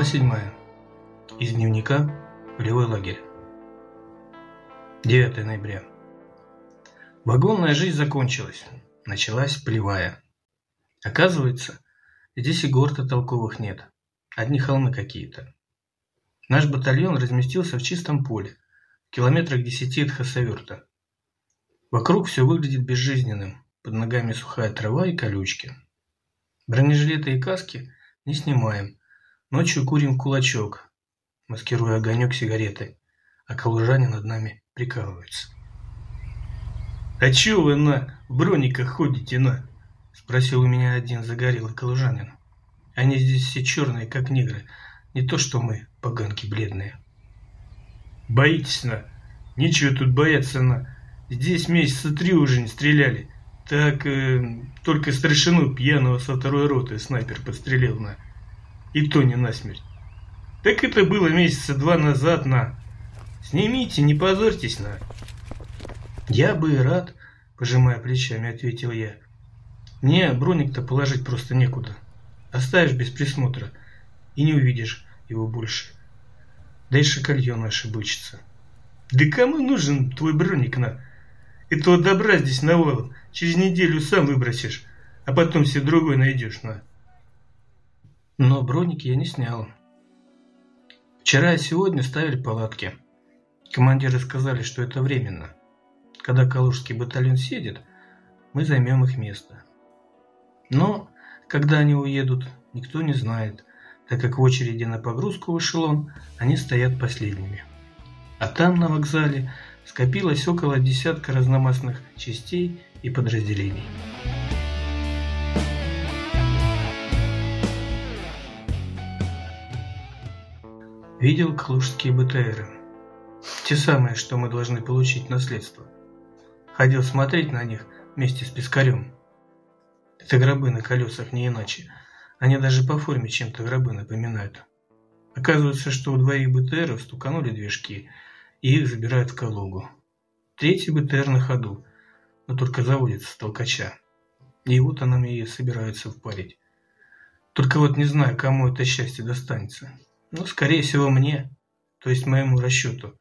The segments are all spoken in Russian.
Глава 7. Из дневника «Полевой лагерь». 9 ноября. Вагонная жизнь закончилась. Началась полевая. Оказывается, здесь и гор-то толковых нет. Одни холмы какие-то. Наш батальон разместился в чистом поле, в километрах десяти от Хасаверта. Вокруг все выглядит безжизненным. Под ногами сухая трава и колючки. Бронежилеты и каски не снимаем – Ночью курим кулачок, маскируя огонек сигареты, а калужане над нами прикалываются. «А чё вы на брониках ходите на?» – спросил у меня один загорелый калужанин. «Они здесь все черные, как негры, не то что мы, поганки бледные». «Боитесь на? Нечего тут бояться на. Здесь месяца три уже не стреляли. Так э, только старшину пьяного со второй роты снайпер подстрелил на». И то не насмерть. Так это было месяца два назад, на. Снимите, не позорьтесь, на. Я бы и рад, пожимая плечами, ответил я. Мне броник-то положить просто некуда. Оставишь без присмотра и не увидишь его больше. Да и шоколье наше бычится. Да кому нужен твой броник, на? Этого добра здесь навалом. Через неделю сам выбросишь, а потом себе другой найдешь, на. Но броники я не снял. Вчера и сегодня ставили палатки. Командиры сказали, что это временно. Когда Калужский батальон сидит, мы займем их место. Но когда они уедут, никто не знает, так как в очереди на погрузку в эшелон они стоят последними. А там, на вокзале, скопилось около десятка разномастных частей и подразделений. Видел калужские БТРы. Те самые, что мы должны получить наследство. Ходил смотреть на них вместе с Пискарем. Это гробы на колесах, не иначе. Они даже по форме чем-то гробы напоминают. Оказывается, что у двоих БТРов стуканули движки, и их забирают в Калугу. Третий БТР на ходу, но только заводится с толкача. Она мне и собирается впарить. Только вот не знаю, кому это счастье достанется. Ну, скорее всего, мне, то есть моему расчету.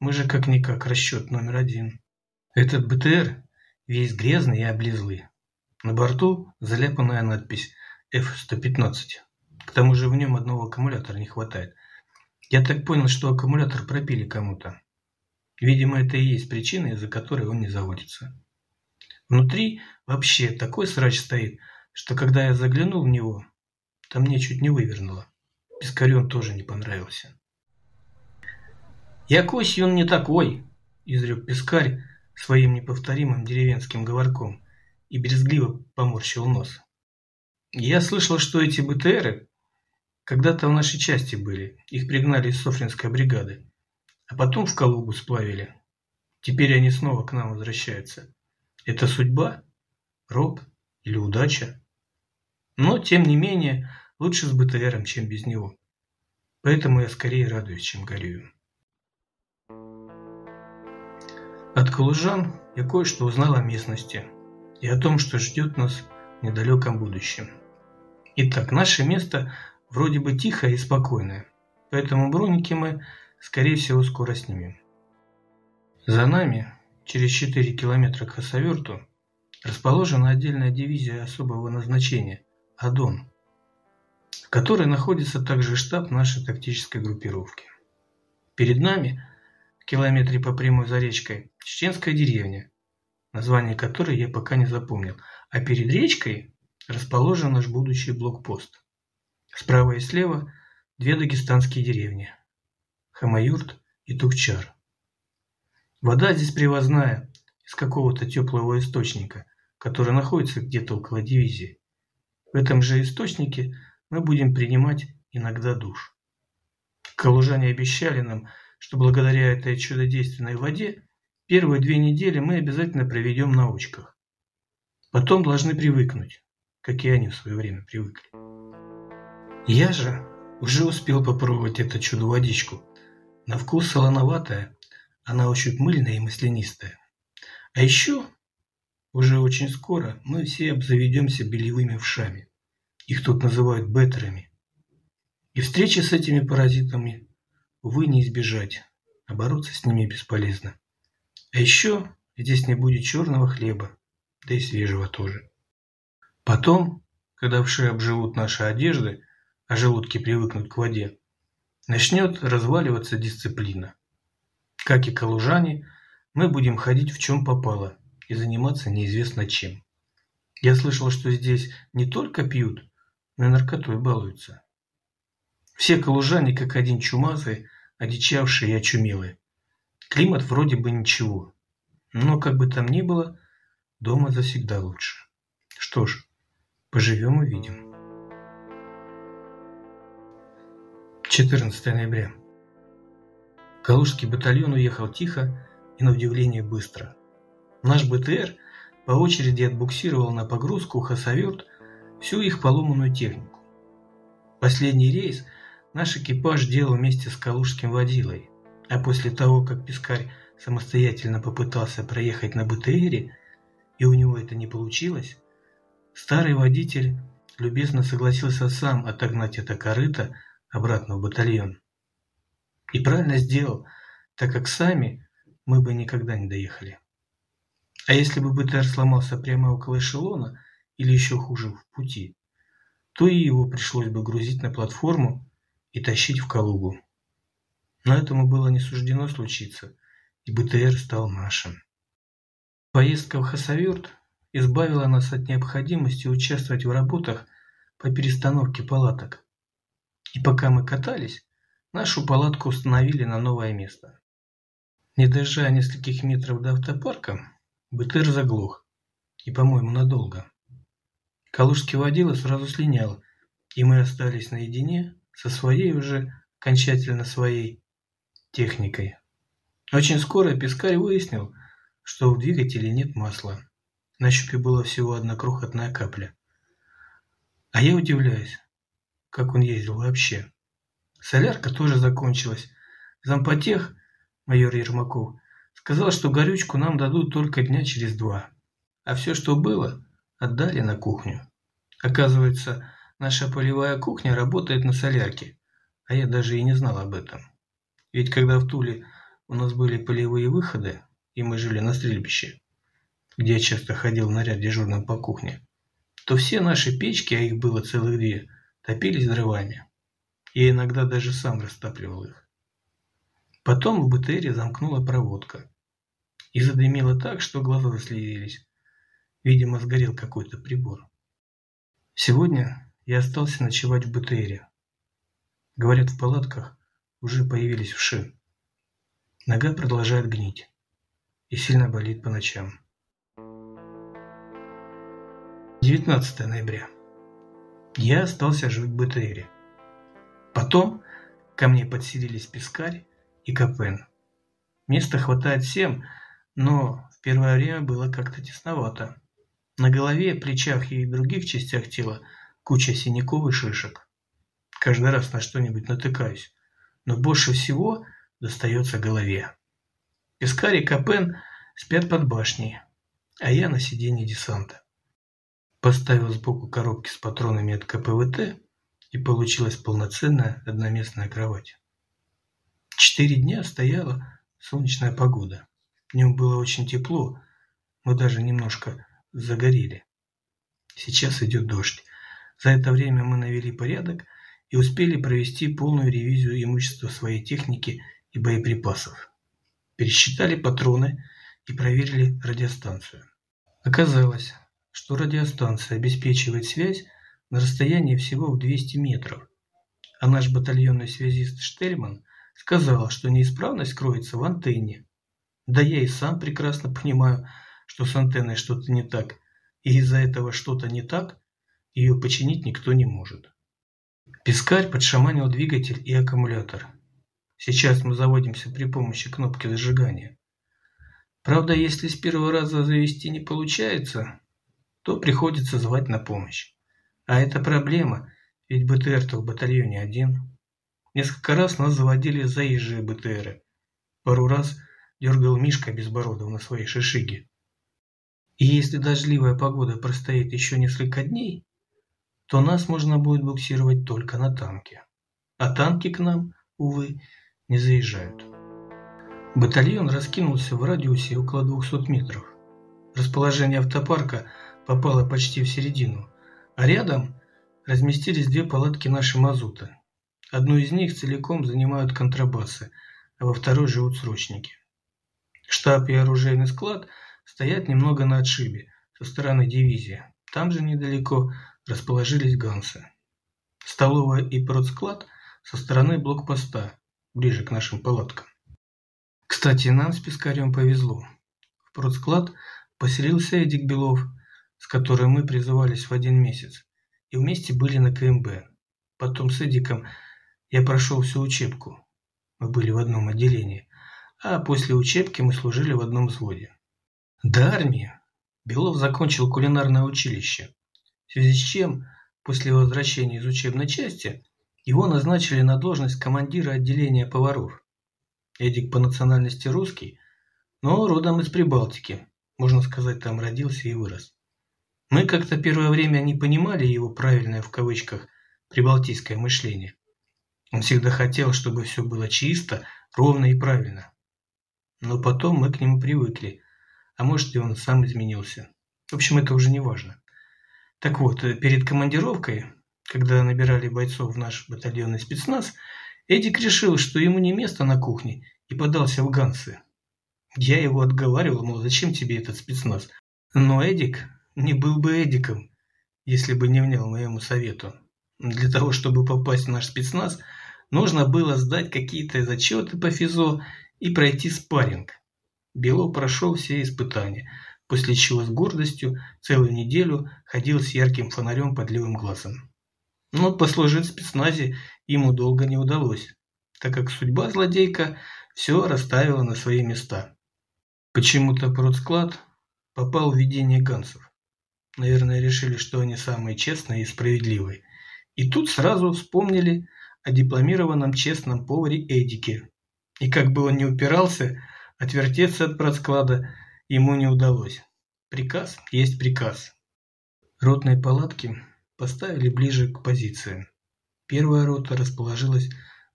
Мы же как-никак расчет номер один. Этот БТР весь грязный и облизлый. На борту заляпанная надпись F-115. К тому же в нем одного аккумулятора не хватает. Я так понял, что аккумулятор пропили кому-то. Видимо, это и есть причина, из-за которой он не заводится. Внутри вообще такой срач стоит, что когда я заглянул в него, там мне чуть не вывернуло. Пискарю тоже не понравился. «Якось он не такой», – изрек Пискарь своим неповторимым деревенским говорком и брезгливо поморщил нос. «Я слышал, что эти БТРы когда-то в нашей части были, их пригнали из Софринской бригады, а потом в Калугу сплавили. Теперь они снова к нам возвращаются. Это судьба? Рок или удача? Но, тем не менее, Лучше с БТРом, чем без него. Поэтому я скорее радуюсь, чем горюю. От калужан я кое-что узнал о местности и о том, что ждет нас в недалеком будущем. Итак, наше место вроде бы тихое и спокойное, поэтому броники мы, скорее всего, скоро снимем. За нами, через 4 километра к Хасаверту, расположена отдельная дивизия особого назначения – Адон которой находится также штаб нашей тактической группировки. Перед нами, в километре по прямой за речкой, чеченская деревня, название которой я пока не запомнил, а перед речкой расположен наш будущий блокпост. Справа и слева две дагестанские деревни – Хамаюрт и Тукчар. Вода здесь привозная, из какого-то теплого источника, который находится где-то около дивизии. В этом же источнике мы будем принимать иногда душ. Калужане обещали нам, что благодаря этой чудодейственной воде первые две недели мы обязательно проведем на очках. Потом должны привыкнуть, как и они в свое время привыкли. Я же уже успел попробовать эту чудо-водичку. На вкус солоноватая, она очень мыльная и маслянистая. А еще уже очень скоро мы все обзаведемся белевыми вшами. Их тут называют беттерами. И встречи с этими паразитами, увы, не избежать, а бороться с ними бесполезно. А еще здесь не будет черного хлеба, да и свежего тоже. Потом, когда вши обживут наши одежды, а желудки привыкнут к воде, начнет разваливаться дисциплина. Как и калужане, мы будем ходить в чем попало и заниматься неизвестно чем. Я слышал, что здесь не только пьют, но и наркотой балуются. Все калужане как один чумазые, одичавшие и очумелые. Климат вроде бы ничего, но как бы там ни было, дома завсегда лучше. Что ж, поживем и видим. 14 ноября. Калужский батальон уехал тихо и на удивление быстро. Наш БТР по очереди отбуксировал на погрузку хасоверт всю их поломанную технику. Последний рейс наш экипаж делал вместе с калужским водилой, а после того, как Пискарь самостоятельно попытался проехать на БТРе, и у него это не получилось, старый водитель любезно согласился сам отогнать это корыто обратно в батальон. И правильно сделал, так как сами мы бы никогда не доехали. А если бы БТР сломался прямо около эшелона, или еще хуже, в пути, то и его пришлось бы грузить на платформу и тащить в Калугу. Но этому было не суждено случиться, и БТР стал нашим. Поездка в Хасавюрт избавила нас от необходимости участвовать в работах по перестановке палаток. И пока мы катались, нашу палатку установили на новое место. Не доезжая нескольких метров до автопарка, БТР заглох. И, по-моему, надолго. Калужский водила сразу слинял, и мы остались наедине со своей уже окончательно своей техникой. Очень скоро Пискарь выяснил, что в двигателе нет масла. На щупе была всего одна крохотная капля. А я удивляюсь, как он ездил вообще. Солярка тоже закончилась. Зампотех, майор Ермаков, сказал, что горючку нам дадут только дня через два. А все, что было, отдали на кухню. Оказывается, наша полевая кухня работает на солярке, а я даже и не знал об этом. Ведь когда в Туле у нас были полевые выходы, и мы жили на стрельбище, где я часто ходил наряд дежурным по кухне, то все наши печки, а их было целых две, топились дровами. Я иногда даже сам растапливал их. Потом в БТРе замкнула проводка. И задымило так, что глаза заслезились. Видимо, сгорел какой-то прибор. Сегодня я остался ночевать в БТРе. Говорят, в палатках уже появились вши. Нога продолжает гнить и сильно болит по ночам. 19 ноября. Я остался жить в БТРе. Потом ко мне подселились Пискарь и Капен. Места хватает всем, но в первое время было как-то тесновато. На голове, плечах и других частях тела куча синяков и шишек. Каждый раз на что-нибудь натыкаюсь, но больше всего достается голове. Пискарь и Капен спят под башней, а я на сиденье десанта. Поставил сбоку коробки с патронами от КПВТ, и получилась полноценная одноместная кровать. Четыре дня стояла солнечная погода. Днем было очень тепло, мы даже немножко загорели. Сейчас идет дождь. За это время мы навели порядок и успели провести полную ревизию имущества своей техники и боеприпасов пересчитали патроны и проверили радиостанцию. Оказалось, что радиостанция обеспечивает связь на расстоянии всего в 200 метров, а наш батальонный связист Штельман сказал, что неисправность кроется в антенне. Да я и сам прекрасно понимаю, что с антенной что-то не так, и из-за этого что-то не так, ее починить никто не может. Пискарь подшаманил двигатель и аккумулятор – Сейчас мы заводимся при помощи кнопки зажигания. Правда, если с первого раза завести не получается, то приходится звать на помощь. А это проблема, ведь БТР-то в батальоне один. Несколько раз нас заводили заезжие БТРы. Пару раз дергал Мишка Безбородов на своей шишиге. И если дождливая погода простоит еще несколько дней, то нас можно будет буксировать только на танке. а танки к нам, увы, не заезжают. Батальон раскинулся в радиусе около 200 метров. Расположение автопарка попало почти в середину, а рядом разместились две палатки нашей мазута. Одну из них целиком занимают контрабасы, а во второй живут срочники. Штаб и оружейный склад стоят немного на отшибе, со стороны дивизии. Там же недалеко расположились гансы. Столовая и продсклад со стороны блокпоста, ближе к нашим палаткам. Кстати, нам с Пискарем повезло. В продсклад поселился Эдик Белов, с которым мы призывались в один месяц, и вместе были на КМБ. Потом с Эдиком я прошел всю учебку. Мы были в одном отделении. А после учебки мы служили в одном взводе. До армии Белов закончил кулинарное училище, в связи с чем после возвращения из учебной части его назначили на должность командира отделения поваров. Эдик по национальности русский, но родом из Прибалтики, можно сказать, там родился и вырос. Мы как-то первое время не понимали его правильное в кавычках прибалтийское мышление. Он всегда хотел, чтобы все было чисто, ровно и правильно. Но потом мы к нему привыкли, а может и он сам изменился. В общем, это уже не важно. Так вот, перед командировкой, когда набирали бойцов в наш батальонный спецназ, Эдик решил, что ему не место на кухне, и подался в гансы. Я его отговаривал, мол, зачем тебе этот спецназ? Но Эдик не был бы Эдиком, если бы не внял моему совету. Для того, чтобы попасть в наш спецназ, нужно было сдать какие-то зачеты по физо и пройти спарринг. Белов прошел все испытания, после чего с гордостью целую неделю ходил с ярким фонарем под левым глазом. Но послужить спецназе ему долго не удалось, так как судьба злодейка все расставила на свои места. Почему-то продсклад попал в видение гансов. Наверное, решили, что они самые честные и справедливые. И тут сразу вспомнили о дипломированном честном поваре Эдике. И как бы он ни упирался, отвертеться от продсклада ему не удалось. Приказ есть приказ. Ротные палатки поставили ближе к позициям. Первая рота расположилась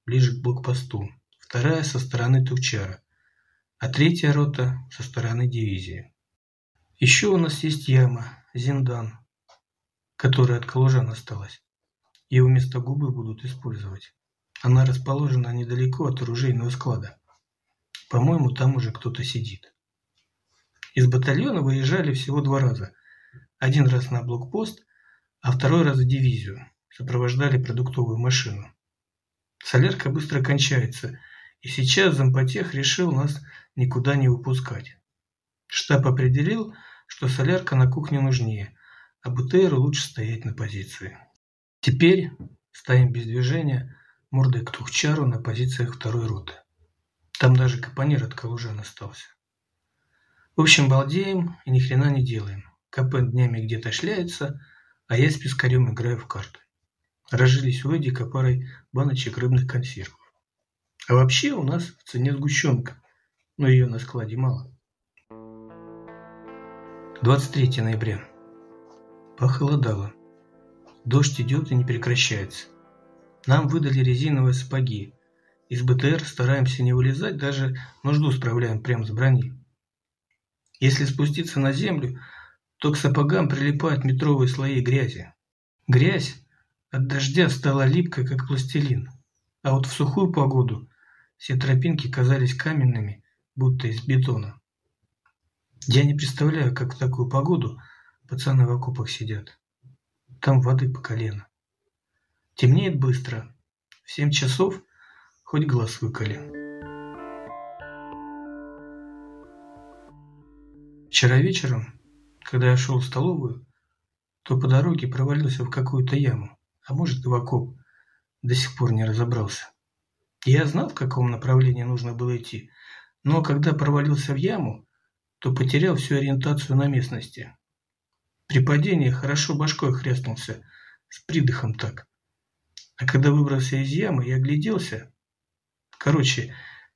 ближе к блокпосту, вторая со стороны Тучара, а третья рота со стороны дивизии. Еще у нас есть яма, Зиндан, которая от Калужан осталась. Ее вместо губы будут использовать. Она расположена недалеко от оружейного склада. По-моему, там уже кто-то сидит. Из батальона выезжали всего два раза. Один раз на блокпост, а второй раз в дивизию. Сопровождали продуктовую машину. Солярка быстро кончается, и сейчас зампотех решил нас никуда не выпускать. Штаб определил, что солярка на кухне нужнее, а БТРу лучше стоять на позиции. Теперь стоим без движения, мордой к Тухчару на позициях второй роты. Там даже капонир от Калужан остался. В общем, балдеем и ни хрена не делаем. Капен днями где-то шляется, а я с пескарем играю в карты. Разжились в Эдика парой баночек рыбных консервов. А вообще у нас в цене сгущенка, но ее на складе мало. 23 ноября. Похолодало. Дождь идет и не прекращается. Нам выдали резиновые сапоги, из БТР стараемся не вылезать, даже нужду справляем прямо с брони. Если спуститься на землю, то к сапогам прилипают метровые слои грязи. Грязь от дождя стала липкой, как пластилин. А вот в сухую погоду все тропинки казались каменными, будто из бетона. Я не представляю, как в такую погоду пацаны в окопах сидят. Там воды по колено. Темнеет быстро. В семь часов хоть глаз выколи. Вчера вечером, когда я шел в столовую, то по дороге провалился в какую-то яму, а может и в окоп, до сих пор не разобрался. Я знал, в каком направлении нужно было идти, но когда провалился в яму, то потерял всю ориентацию на местности. При падении хорошо башкой хряснулся, с придыхом так. А когда выбрался из ямы и огляделся, Короче,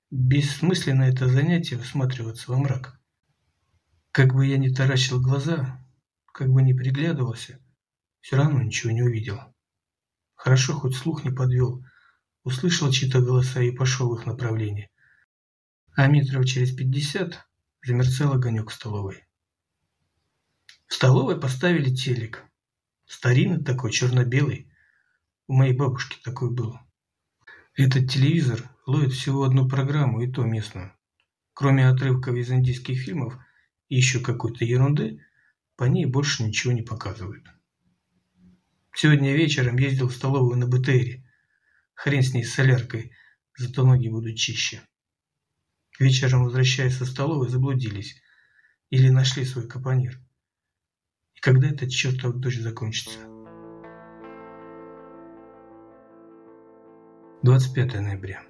бессмысленно это занятие всматриваться во мрак. Как бы я ни таращил глаза, как бы ни приглядывался, все равно ничего не увидел. Хорошо, хоть слух не подвел. услышал чьи-то голоса и пошел в их направлении. А метров через пятьдесят замерцал огонек в столовой. В столовой поставили телек. Старинный такой, черно-белый. У моей бабушки такой был. Этот телевизор ловит всего одну программу, и то местную. Кроме отрывков из индийских фильмов и еще какой-то ерунды, по ней больше ничего не показывают. Сегодня вечером ездил в столовую на БТРе. Хрен с ней с соляркой, зато ноги будут чище. Вечером, возвращаясь со столовой, заблудились. Или нашли свой капонир. И когда этот чертов дождь закончится? 25 ноября.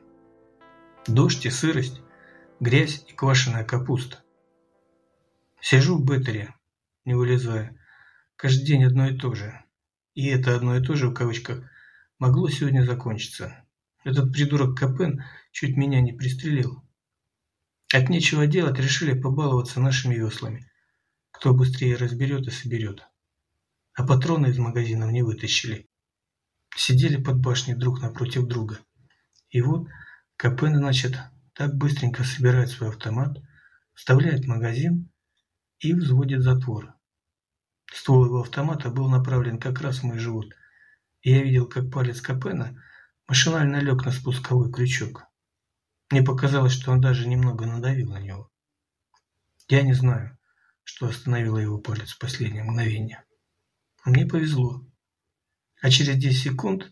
Дождь и сырость, грязь и квашеная капуста. Сижу в беттере, не вылезая. Каждый день одно и то же. И это одно и то же, в кавычках, могло сегодня закончиться. Этот придурок Капен чуть меня не пристрелил. От нечего делать решили побаловаться нашими веслами. Кто быстрее разберет и соберет. А патроны из магазинов не вытащили. Сидели под башней друг напротив друга. И вот Капен, значит, так быстренько собирает свой автомат, вставляет магазин и взводит затвор. Ствол его автомата был направлен как раз в мой живот, и я видел, как палец Капена машинально лег на спусковой крючок. Мне показалось, что он даже немного надавил на него. Я не знаю, что остановило его палец в последнее мгновение. Мне повезло. А через 10 секунд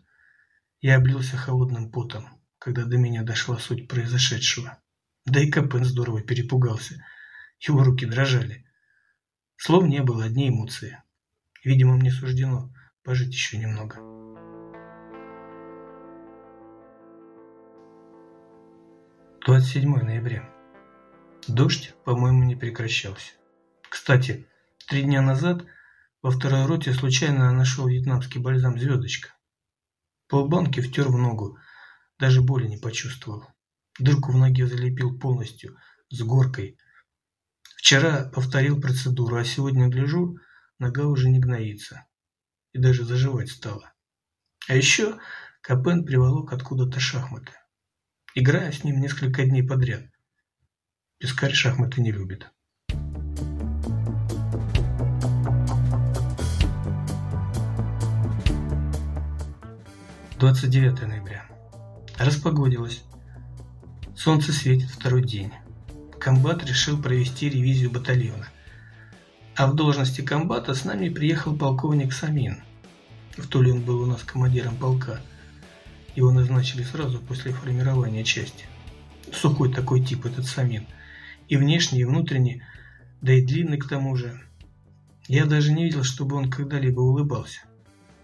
я облился холодным потом, когда до меня дошла суть произошедшего. Да и Капен здорово перепугался. Его руки дрожали. Слов не было, одни эмоции. Видимо, мне суждено пожить еще немного. Двадцать седьмое ноября. Дождь, по-моему, не прекращался. Кстати, три дня назад во второй роте случайно нашел вьетнамский бальзам «Звездочка». Полбанки втер в ногу, даже боли не почувствовал. Дырку в ноге залепил полностью, с горкой, Вчера повторил процедуру, а сегодня гляжу, нога уже не гноится. И даже заживать стала. А еще Капен приволок откуда-то шахматы. Играю с ним несколько дней подряд. Пискарь шахматы не любит. Двадцать девятое ноября. Распогодилось. Солнце светит второй день комбат решил провести ревизию батальона. А в должности комбата с нами приехал полковник Самин. В Туле он был у нас командиром полка. Его назначили сразу после формирования части. Сухой такой тип этот Самин. И внешне, и внутренне, да и длинный к тому же. Я даже не видел, чтобы он когда-либо улыбался.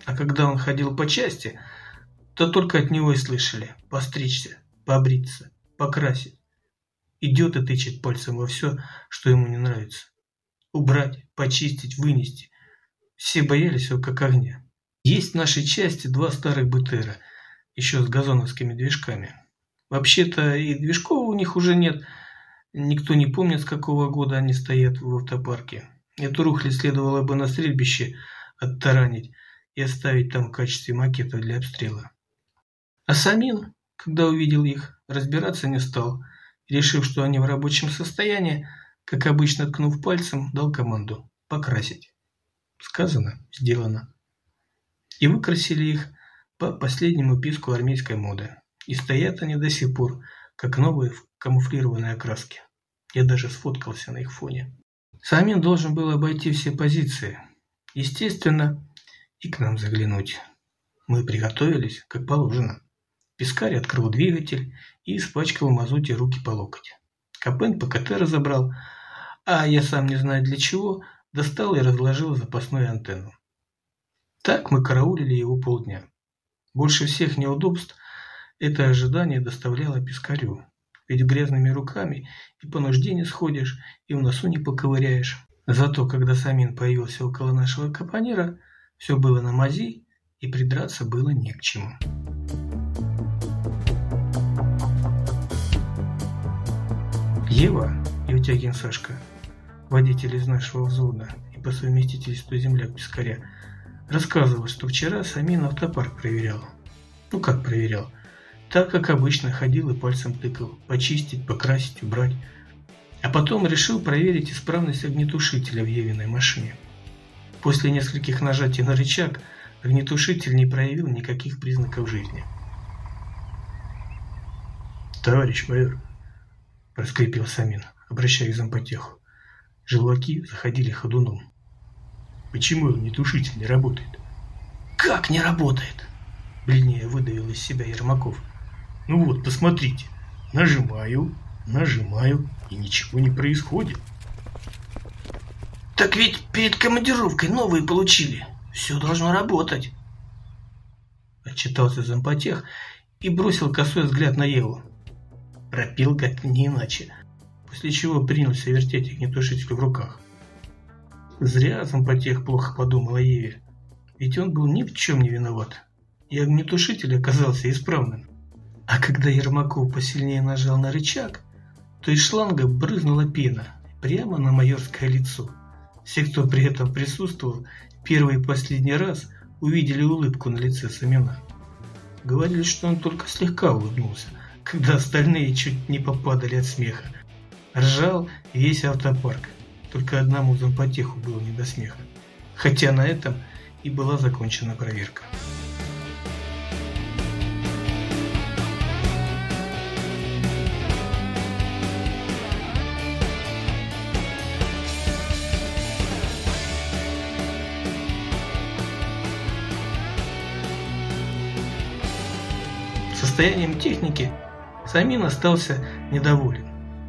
А когда он ходил по части, то только от него и слышали постричься, побриться, покрасить. Идет и тычет пальцем во все, что ему не нравится. Убрать, почистить, вынести. Все боялись его как огня. Есть в нашей части два старых БТРа, еще с газоновскими движками. Вообще-то и движков у них уже нет. Никто не помнит, с какого года они стоят в автопарке. Эту рухлядь следовало бы на стрельбище оттаранить и оставить там в качестве макета для обстрела. А Самин, когда увидел их, разбираться не стал – решив, что они в рабочем состоянии, как обычно ткнув пальцем, дал команду «покрасить». Сказано, сделано. И выкрасили их по последнему писку армейской моды. И стоят они до сих пор, как новые в камуфлированной окраске. Я даже сфоткался на их фоне. Самин должен был обойти все позиции. Естественно, и к нам заглянуть. Мы приготовились, как положено. Пискарь открыл двигатель и испачкал в мазуте руки по локоть. Капен ПКТ разобрал, а я сам не знаю для чего, достал и разложил запасную антенну. Так мы караулили его полдня. Больше всех неудобств это ожидание доставляло Пискарю. Ведь грязными руками и по нужде не сходишь, и в носу не поковыряешь. Зато, когда Самин появился около нашего капонира, все было на мази, и придраться было не к чему. Ева Евтягин Сашка, водитель из нашего взвода и по совместительству земляк Пискаря, рассказывал, что вчера Самин автопарк проверял. Ну как проверял? Так, как обычно, ходил и пальцем тыкал. Почистить, покрасить, убрать. А потом решил проверить исправность огнетушителя в Евиной машине. После нескольких нажатий на рычаг огнетушитель не проявил никаких признаков жизни. «Товарищ майор», – проскрипел Самин, обращаясь к зампотеху. Желваки заходили ходуном. «Почему огнетушитель не работает?» «Как не работает?» – бледнее выдавил из себя Ермаков. «Ну вот, посмотрите. Нажимаю, нажимаю, и ничего не происходит». Так ведь перед командировкой новые получили. Все должно работать. Отчитался зампотех и бросил косой взгляд на Еву. Пропил как не иначе. После чего принялся вертеть огнетушитель в руках. Зря зампотех плохо подумал о Еве. Ведь он был ни в чем не виноват. И огнетушитель оказался исправным. А когда Ермаков посильнее нажал на рычаг, то из шланга брызнула пена прямо на майорское лицо. Все, кто при этом присутствовал, первый и последний раз увидели улыбку на лице Самина. Говорили, что он только слегка улыбнулся, когда остальные чуть не попадали от смеха. Ржал весь автопарк, только одному зампотеху было не до смеха. Хотя на этом и была закончена проверка. Состоянием техники Самин остался недоволен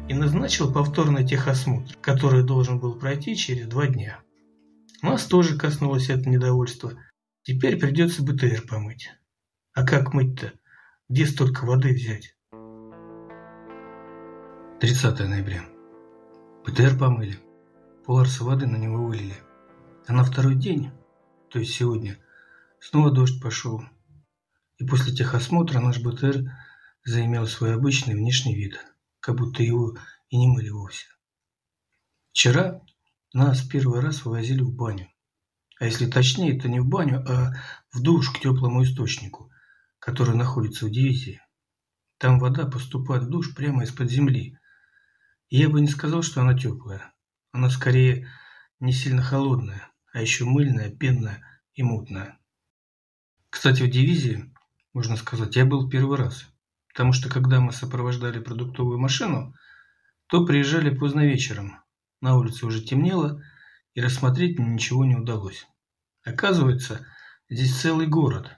и назначил повторный техосмотр, который должен был пройти через два дня. Нас тоже коснулось это недовольство. Теперь придется БТР помыть. А как мыть-то? Где столько воды взять? 30 ноября. БТР помыли. Поларса воды на него вылили. А на второй день, то есть сегодня, снова дождь пошел и после техосмотра наш БТР заимел свой обычный внешний вид, как будто его и не мыли вовсе. Вчера нас первый раз вывозили в баню. А если точнее, то не в баню, а в душ к теплому источнику, который находится в дивизии. Там вода поступает в душ прямо из-под земли. И я бы не сказал, что она теплая. Она скорее не сильно холодная, а еще мыльная, пенная и мутная. Кстати, в дивизии можно сказать, я был первый раз. Потому что когда мы сопровождали продуктовую машину, то приезжали поздно вечером. На улице уже темнело, и рассмотреть ничего не удалось. Оказывается, здесь целый город,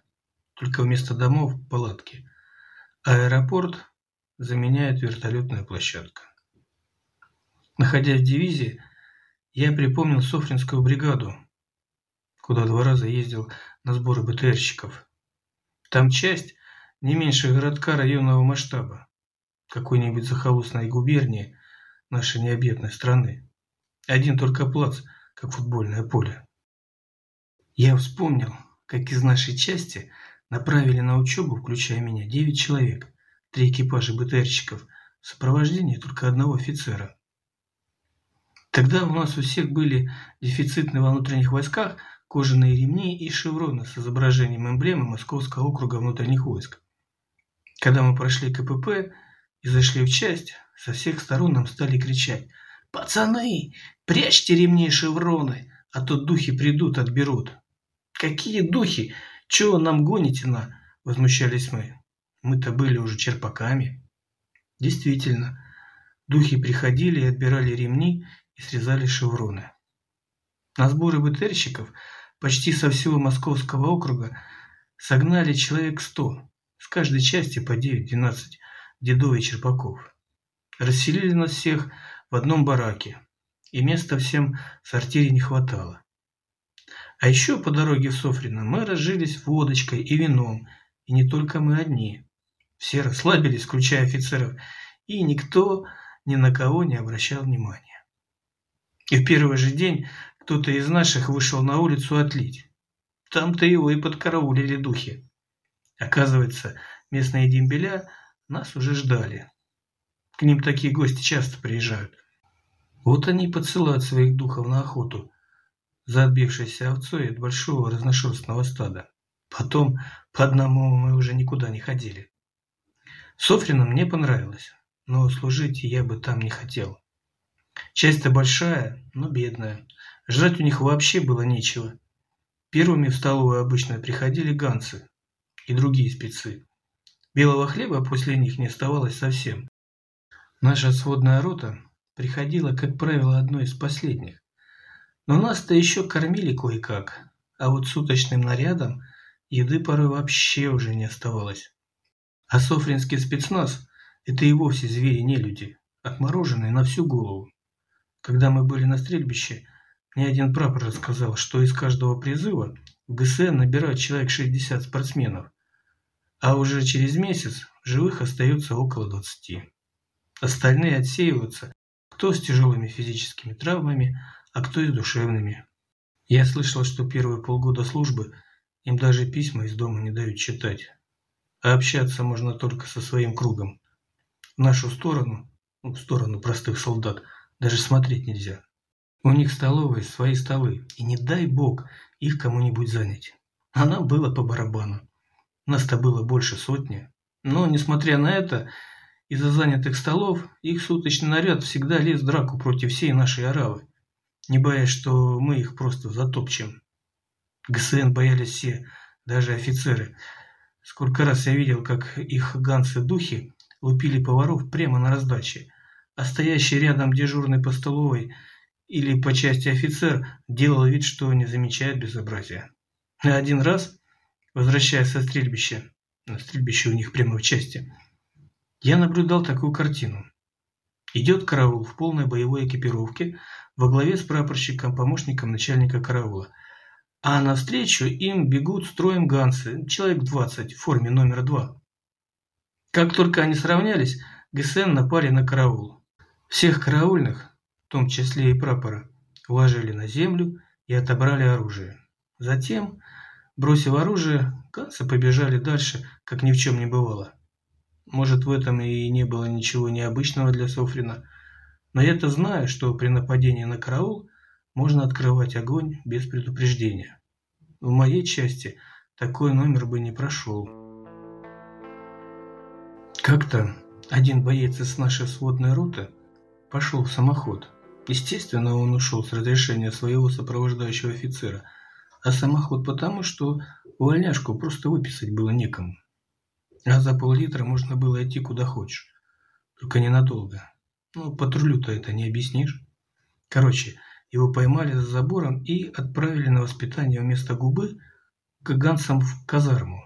только вместо домов – палатки. аэропорт заменяет вертолетная площадка. Находясь в дивизии, я припомнил Софринскую бригаду, куда два раза ездил на сборы БТРщиков. Там часть не меньше городка районного масштаба, какой-нибудь захолустной губернии нашей необъятной страны. Один только плац, как футбольное поле. Я вспомнил, как из нашей части направили на учебу, включая меня, девять человек, три экипажа БТРщиков, в сопровождении только одного офицера. Тогда у нас у всех были дефицитны во внутренних войсках – кожаные ремни и шевроны с изображением эмблемы Московского округа внутренних войск. Когда мы прошли КПП и зашли в часть, со всех сторон нам стали кричать «Пацаны, прячьте ремни и шевроны, а то духи придут, отберут». «Какие духи? Чего нам гоните на?» – возмущались мы. Мы-то были уже черпаками. Действительно, духи приходили и отбирали ремни и срезали шевроны. На сборы БТРщиков почти со всего Московского округа согнали человек сто, с каждой части по 9-12 дедов и черпаков. Расселили нас всех в одном бараке, и места всем в сортире не хватало. А еще по дороге в Софрино мы разжились водочкой и вином, и не только мы одни. Все расслабились, включая офицеров, и никто ни на кого не обращал внимания. И в первый же день кто-то из наших вышел на улицу отлить. Там-то его и подкараулили духи. Оказывается, местные дембеля нас уже ждали. К ним такие гости часто приезжают. Вот они подсылают своих духов на охоту за отбившейся овцой от большого разношерстного стада. Потом по одному мы уже никуда не ходили. Софрина мне понравилось, но служить я бы там не хотел. Часть-то большая, но бедная. Жрать у них вообще было нечего. Первыми в столовую обычно приходили ганцы и другие спецы. Белого хлеба после них не оставалось совсем. Наша сводная рота приходила, как правило, одной из последних. Но нас-то еще кормили кое-как, а вот суточным нарядом еды порой вообще уже не оставалось. А софринский спецназ – это и вовсе звери не люди, отмороженные на всю голову. Когда мы были на стрельбище, мне один прапор рассказал, что из каждого призыва в ГСН набирают человек 60 спортсменов, а уже через месяц живых остается около 20. Остальные отсеиваются, кто с тяжелыми физическими травмами, а кто и с душевными. Я слышал, что первые полгода службы им даже письма из дома не дают читать, а общаться можно только со своим кругом. В нашу сторону, ну, в сторону простых солдат – даже смотреть нельзя. У них столовые свои столы, и не дай бог их кому-нибудь занять. А нам было по барабану. Нас-то было больше сотни. Но, несмотря на это, из-за занятых столов их суточный наряд всегда лез в драку против всей нашей оравы, не боясь, что мы их просто затопчем. ГСН боялись все, даже офицеры. Сколько раз я видел, как их ганцы-духи лупили поваров прямо на раздаче, а стоящий рядом дежурный по столовой или по части офицер делал вид, что не замечает безобразия. Один раз, возвращаясь со стрельбища, на стрельбище у них прямо в части, я наблюдал такую картину. Идет караул в полной боевой экипировке во главе с прапорщиком-помощником начальника караула, а навстречу им бегут строем ганцы, человек 20 в форме номер 2. Как только они сравнялись, ГСН напали на караул. Всех караульных, в том числе и прапора, уложили на землю и отобрали оружие. Затем, бросив оружие, канцы побежали дальше, как ни в чем не бывало. Может, в этом и не было ничего необычного для Софрина, но я-то знаю, что при нападении на караул можно открывать огонь без предупреждения. В моей части такой номер бы не прошел. Как-то один боец из нашей сводной роты – пошел в самоход. Естественно, он ушел с разрешения своего сопровождающего офицера, а самоход потому, что увольняшку просто выписать было некому. А за пол-литра можно было идти куда хочешь, только ненадолго. Ну, патрулю-то это не объяснишь. Короче, его поймали за забором и отправили на воспитание вместо губы к гансам в казарму.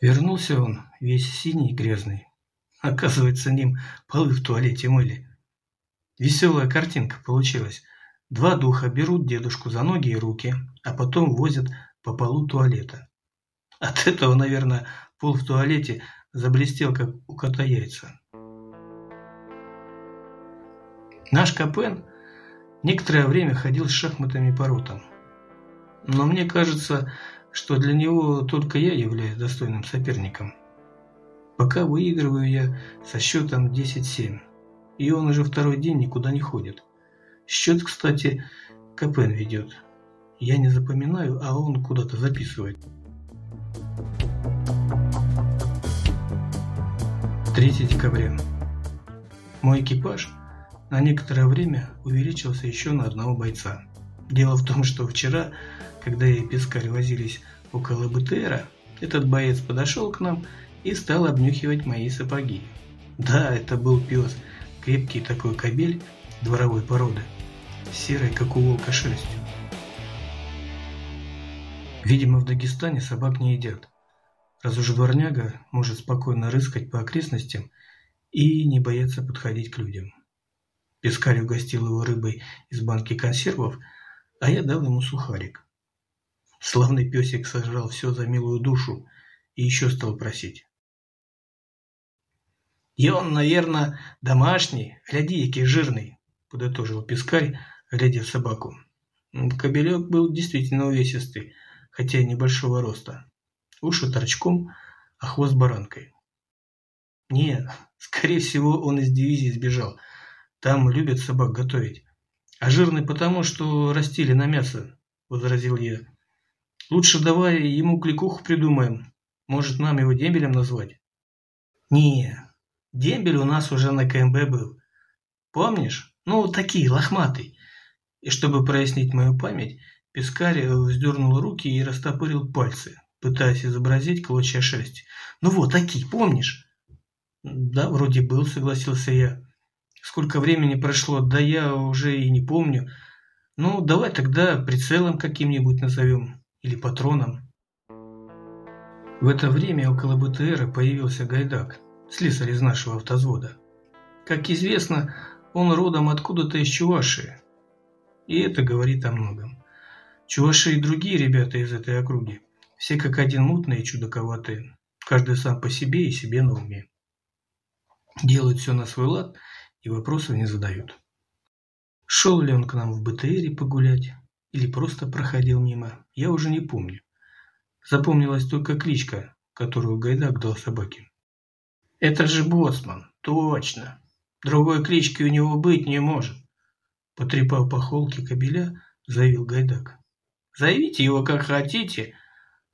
Вернулся он весь синий и грязный, Оказывается, ним полы в туалете мыли. Веселая картинка получилась. Два духа берут дедушку за ноги и руки, а потом возят по полу туалета. От этого, наверное, пол в туалете заблестел, как у кота яйца. Наш Капен некоторое время ходил с шахматами по ротам. Но мне кажется, что для него только я являюсь достойным соперником. Пока выигрываю я со счетом 10-7. И он уже второй день никуда не ходит. Счет, кстати, Капен ведет. Я не запоминаю, а он куда-то записывает. 3 декабря. Мой экипаж на некоторое время увеличился еще на одного бойца. Дело в том, что вчера, когда я и Пескарь возились около БТРа, этот боец подошел к нам и стал обнюхивать мои сапоги. Да, это был пес, крепкий такой кобель дворовой породы, серой, как у волка шерстью. Видимо, в Дагестане собак не едят, раз уж дворняга может спокойно рыскать по окрестностям и не бояться подходить к людям. Пескарь угостил его рыбой из банки консервов, а я дал ему сухарик. Славный песик сожрал все за милую душу и еще стал просить. И он, наверное, домашний. Гляди, який жирный, подытожил Пискарь, глядя в собаку. Кобелек был действительно увесистый, хотя и небольшого роста. Уши торчком, а хвост баранкой. Не, скорее всего, он из дивизии сбежал. Там любят собак готовить. А жирный потому, что растили на мясо, возразил я. Лучше давай ему кликуху придумаем. Может, нам его дембелем назвать? Не, дембель у нас уже на КМБ был. Помнишь? Ну, такие, лохматый. И чтобы прояснить мою память, Пискарь вздернул руки и растопырил пальцы, пытаясь изобразить клочья шерсти. «Ну вот, такие, помнишь?» «Да, вроде был», — согласился я. «Сколько времени прошло, да я уже и не помню. Ну, давай тогда прицелом каким-нибудь назовем. Или патроном». В это время около БТРа появился Гайдак, слесарь из нашего автозвода. Как известно, он родом откуда-то из Чувашии. И это говорит о многом. Чуваши и другие ребята из этой округи, все как один мутные и чудаковатые, каждый сам по себе и себе на уме. Делают все на свой лад и вопросов не задают. Шел ли он к нам в БТРе погулять или просто проходил мимо, я уже не помню. Запомнилась только кличка, которую Гайдак дал собаке. «Это же Боцман, точно. Другой клички у него быть не может», потрепав по холке кобеля, заявил Гайдак. Зовите его как хотите,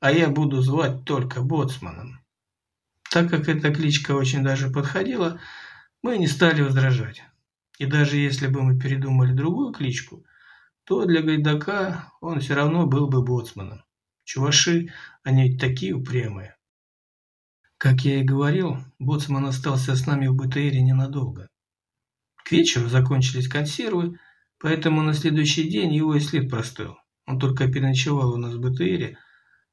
а я буду звать только Боцманом. Так как эта кличка очень даже подходила, мы не стали возражать. И даже если бы мы передумали другую кличку, то для Гайдака он все равно был бы боцманом. Чуваши, они ведь такие упрямые. Как я и говорил, боцман остался с нами в БТРе ненадолго. К вечеру закончились консервы, поэтому на следующий день его и след простыл. Он только переночевал у нас в БТРе,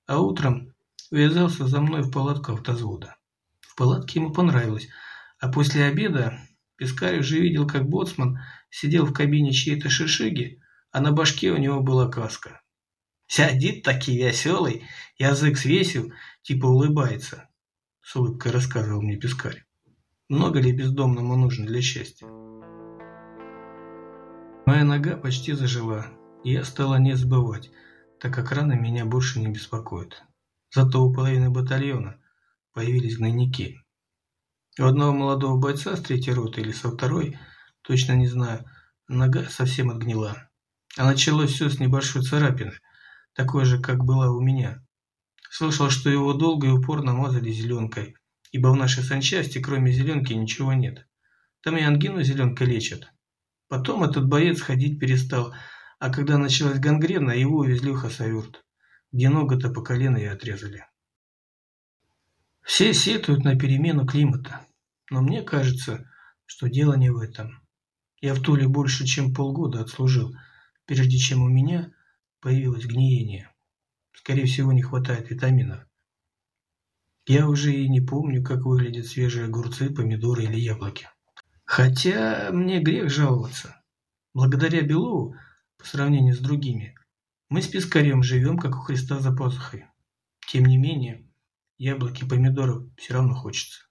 а утром увязался за мной в палатку автозвода. В палатке ему понравилось, а после обеда Пискарь уже видел, как боцман сидел в кабине чьей-то шишиги, а на башке у него была каска. «Сядет таки веселый, язык свесил, типа улыбается», — с улыбкой рассказывал мне Пискарь. «Много ли бездомному нужно для счастья?» Моя нога почти зажила, и я стала не забывать, так как раны меня больше не беспокоят. Зато у половины батальона появились гнойники. У одного молодого бойца с третьей роты или со второй, точно не знаю, нога совсем отгнила. А началось все с небольшой царапины, такой же, как была у меня. Слышал, что его долго и упорно мазали зеленкой, ибо в нашей санчасти кроме зеленки ничего нет. Там и ангину зеленкой лечат. Потом этот боец ходить перестал, а когда началась гангрена, его увезли в Хасавюрт, где ногу-то по колено и отрезали. Все сетуют на перемену климата, но мне кажется, что дело не в этом. Я в Туле больше, чем полгода отслужил, прежде чем у меня появилось гниение. Скорее всего, не хватает витаминов. Я уже и не помню, как выглядят свежие огурцы, помидоры или яблоки. Хотя мне грех жаловаться. Благодаря Белову по сравнению с другими. Мы с Пискарем живем, как у Христа за пазухой. Тем не менее, яблоки и помидоров все равно хочется.